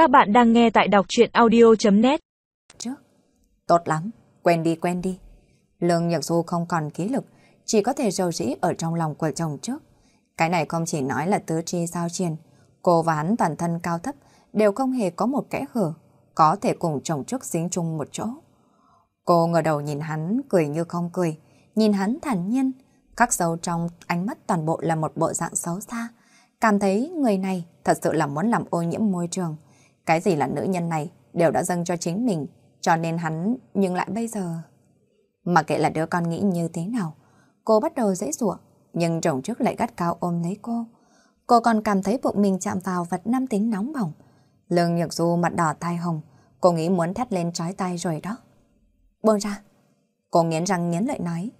Các bạn đang nghe tại đọc chuyện audio.net Trước. Tốt lắm, quen đi quen đi. Lương Nhật Du không còn ký lực, chỉ có thể rầu rĩ ở trong lòng của chồng trước. Cái này không chỉ nói là tứ chi giao triền, cô và hắn toàn thân cao thấp đều không hề có một kẽ hở, có thể cùng chồng trước dính chung một chỗ. Cô ngờ đầu nhìn hắn cười như không cười, nhìn hắn thản nhiên, khắc sâu trong ánh mắt toàn bộ là một bộ dạng xấu xa. Cảm thấy người này thật sự là muốn làm ô nhiễm môi trường. Cái gì là nữ nhân này đều đã dâng cho chính mình, cho nên hắn nhưng lại bây giờ... Mà kệ là đứa con nghĩ như thế nào, cô bắt đầu dễ dụa, nhưng chồng trước lại gắt cao ôm lấy cô. Cô còn cảm thấy bụng mình chạm vào vật nam tính nóng bỏng. Lương Nhược Du mặt đỏ tai hồng, cô nghĩ muốn thét lên trói tay rồi đó. Buông ra. Cô nghiến răng nghiến lợi nói.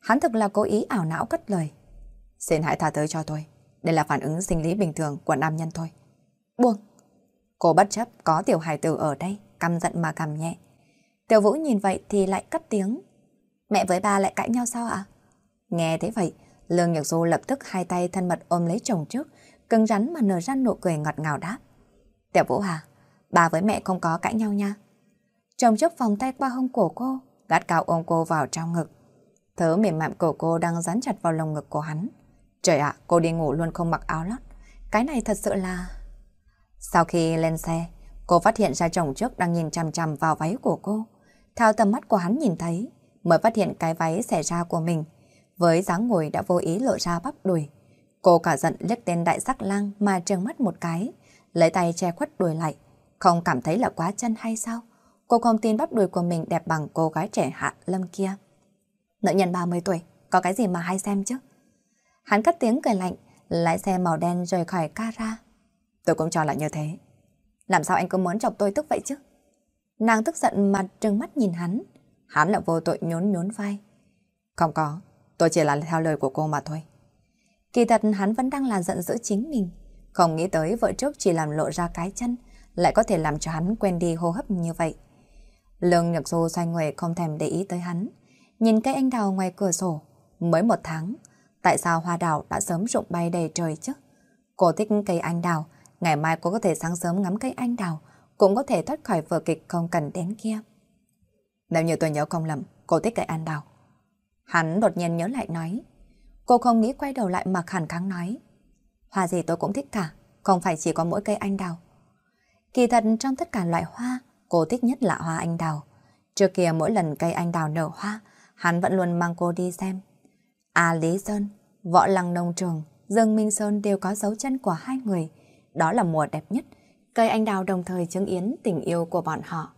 Hắn thực là cố ý ảo não cất lời. Xin hãy tha thứ cho tôi. Đây là phản ứng sinh lý bình thường của nam nhân thôi. Buông. Cô bất chấp có tiểu hài tử ở đây, căm giận mà cầm nhẹ. Tiểu Vũ nhìn vậy thì lại cất tiếng. Mẹ với ba lại cãi nhau sao ạ? Nghe thế vậy, Lương Nhật Du lập tức hai tay thân mật ôm lấy chồng trước, cứng rắn mà nở ra nụ cười ngọt ngào đáp. Tiểu Vũ Hà, bà với mẹ không có cãi nhau nha. Chồng trước vòng tay qua hông cổ cô, gắt cao ôm cô vào trong ngực. Thớ mềm mại của cô đang dán chặt vào lồng ngực của hắn. Trời ạ, cô đi ngủ luôn không mặc áo lót. Cái này thật sự là... Sau khi lên xe, cô phát hiện ra chồng trước đang nhìn chằm chằm vào váy của cô. Theo tầm mắt của hắn nhìn thấy, mới phát hiện cái váy xẻ ra của mình. Với dáng ngồi đã vô ý lộ ra bắp đùi. Cô cả giận liếc tên đại sắc lang mà trừng mắt một cái, lấy tay che khuất đùi lại. Không cảm thấy là quá chân hay sao? Cô không tin bắp đùi của mình đẹp bằng cô gái trẻ hạ lâm kia. Nữ nhân 30 tuổi, có cái gì mà hay xem chứ? Hắn cất tiếng cười lạnh, lái xe màu đen rời khỏi cara. Tôi cũng cho là như thế. Làm sao anh cứ muốn chọc tôi tức vậy chứ? Nàng tức giận mà trừng mắt nhìn hắn. Hắn lại vô tội nhốn nhốn vai. Không có, tôi chỉ là theo lời của cô mà thôi. Kỳ thật hắn vẫn đang là giận dữ chính mình. Không nghĩ tới vợ trước chỉ làm lộ ra cái chân, lại có thể làm cho hắn quen đi hô hấp như vậy. Lương Nhật Du xoay người không thèm để ý tới hắn. Nhìn cây anh đào ngoài cửa sổ, mới một tháng, tại sao hoa đào đã sớm rụng bay đầy trời chứ? Cô thích cây anh đào, ngày mai cô có thể sáng sớm ngắm cây anh đào, cũng có thể thoát khỏi vở kịch không cần đến kia. Nếu như tôi nhớ không lầm, cô thích cây anh đào. Hắn đột nhiên nhớ lại nói. Cô không nghĩ quay đầu lại mà khẳng kháng nói. Hoa gì tôi cũng thích cả, không phải chỉ có mỗi cây anh đào. Kỳ thật trong tất cả loại hoa, cô thích nhất là hoa anh đào. Trước kia mỗi lần cây anh đào nở hoa, hắn vẫn luôn mang cô đi xem. à Lý Sơn, Võ Lăng Nông Trường, Dương Minh Sơn đều có dấu chân của hai người. Đó là mùa đẹp nhất. Cây anh đào đồng thời chứng yến tình yêu của bọn họ.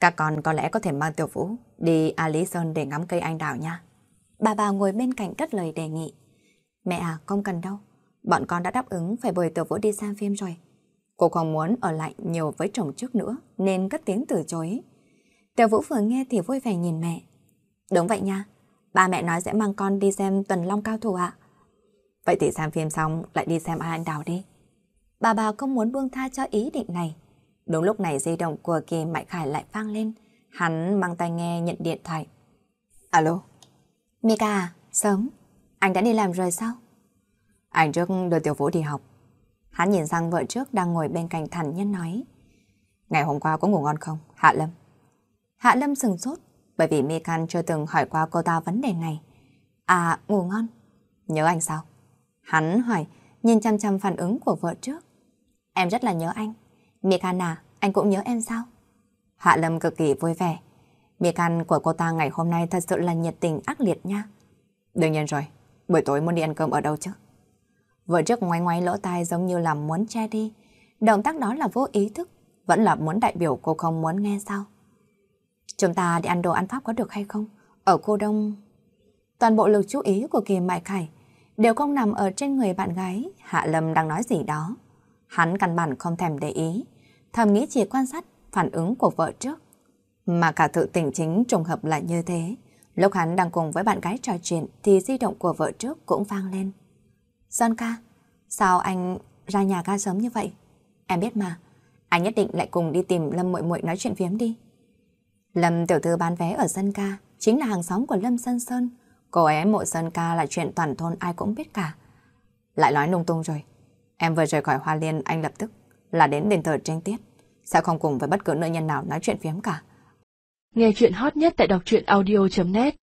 Các con có lẽ có thể mang Tiểu Vũ đi A Lý Sơn để ngắm cây anh đào nha. Bà bà ngồi bên cạnh cất lời đề nghị. Mẹ à, không cần đâu. Bọn con đã đáp ứng phải bồi Tiểu Vũ đi xem phim rồi. Cô còn muốn ở lại nhiều với chồng trước nữa nên cất tiếng từ chối. Tiểu Vũ vừa nghe thì vui vẻ nhìn mẹ. Đúng vậy nha, ba mẹ nói sẽ mang con đi xem Tuần Long Cao Thủ ạ. Vậy thì xem phim xong lại đi xem A Anh Đào đi. Bà bà không muốn buông tha cho ý định này. Đúng lúc này di động của Kỳ Mạnh Khải lại vang lên. Hắn mang tay nghe nhận điện thoại. Alo? Mika à, sớm. Anh đã đi làm rồi sao? Anh trước đưa Tiểu Vũ đi học. Hắn nhìn sang vợ trước đang ngồi bên cạnh thản nhân nói. Ngày hôm qua có ngủ ngon không, Hạ Lâm? Hạ Lâm sừng sốt, bởi vì Mikan chưa từng hỏi qua cô ta vấn đề này. À, ngủ ngon. Nhớ anh sao? Hắn hỏi, nhìn chăm chăm phản ứng của vợ trước. Em rất là nhớ anh. Mikana, anh cũng nhớ em sao? Hạ Lâm cực kỳ vui vẻ. Mikan của cô ta ngày hôm nay thật sự là nhiệt tình ác liệt nha. Đương nhiên rồi, buổi tối muốn đi ăn cơm ở đâu chứ? Vợ trước ngoái ngoái lỗ tai giống như là muốn che đi. Động tác đó là vô ý thức, vẫn là muốn đại biểu cô không muốn nghe sao? Chúng ta đi ăn đồ ăn Pháp có được hay không? Ở cô Đông... Toàn bộ lực chú ý của Kỳ Mại Khải đều không nằm ở trên người bạn gái Hạ Lâm đang nói gì đó. Hắn căn bản không thèm để ý, thầm nghĩ chỉ quan sát phản ứng của vợ trước. Mà cả tự tình chính trùng hợp lại như thế. Lúc hắn đang cùng với bạn gái trò chuyện thì di động của vợ trước cũng vang lên. Sơn ca, sao anh ra nhà ca sớm như vậy? Em biết mà, anh nhất định lại cùng đi tìm Lâm muội muội nói chuyện phiếm đi. Lâm tiểu thư bán vé ở sân ca, chính là hàng xóm của Lâm Sơn Sơn. Cô ấy mộ Sơn ca là chuyện toàn thôn ai cũng biết cả. Lại nói lung tung rồi. Em vừa rời khỏi Hoa Liên, anh lập tức là đến đền thờ tranh tiết. sẽ không cùng với bất cứ nữ nhân nào nói chuyện phiếm cả. Nghe chuyện hot nhất tại đọc truyện audio.net